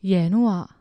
耶诺啊。